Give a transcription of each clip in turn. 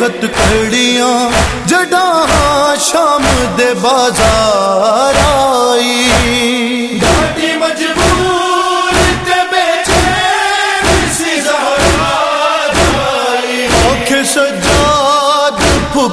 ہت کھڑیاں جڈا ہاں شام دے بازار آئی۔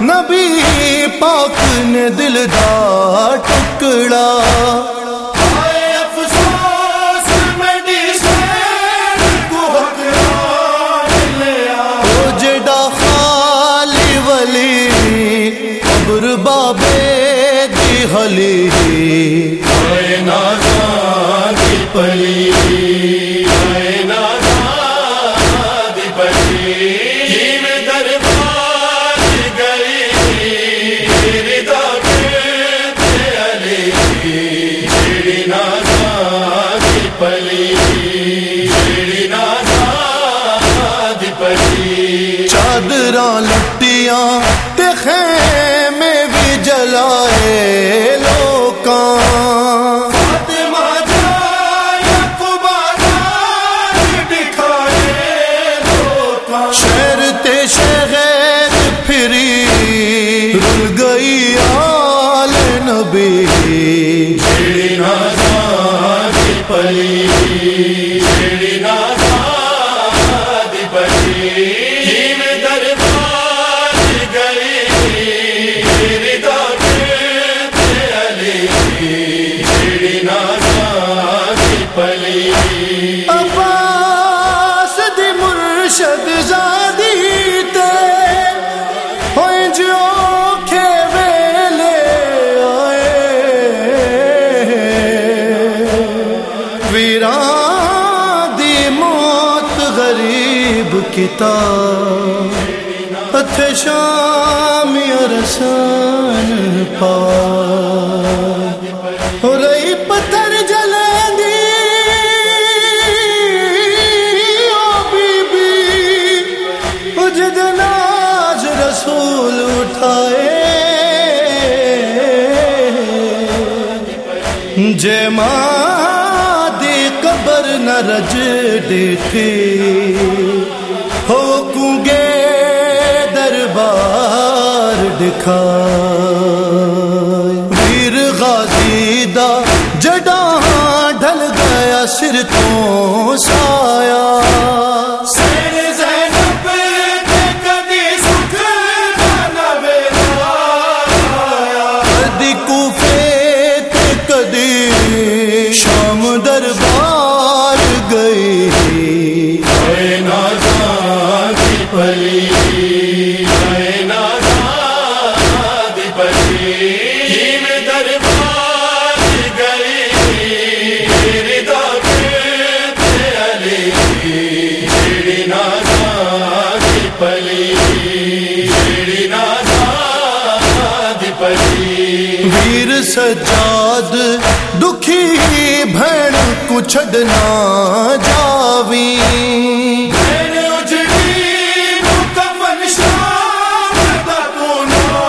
نبی پاک نے دل دا ٹکڑا۔ بابے دی حلی۔ پلی۔ لٹیاں تے خیمے بھی جلائے لوکاں۔ شہر تے شہر پھری رل گئی آل نبی۔ پلی دی پلی۔ کتاب، ہتھ شام رسان پا ہو رہی پتھر جلیں دی۔ او بی بی اجد ناز رسول اٹھائے۔ جے ماں دی قبر نہ رج دیکھے دربار دکھا ویر غازی دا جڈا ڈھل گیا سر تو سایا سین زینب تے کدی سکھ نہ ویلا کدی کوفے تے کدی شام دربار گئی۔ اے نازا دی پلی اے نازا پلی ویر سجاد دکھی بھن کو چھڈنا جاوی میں اجڑی مکمل شام دا کونا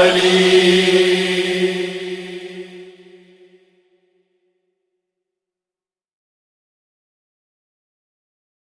پلی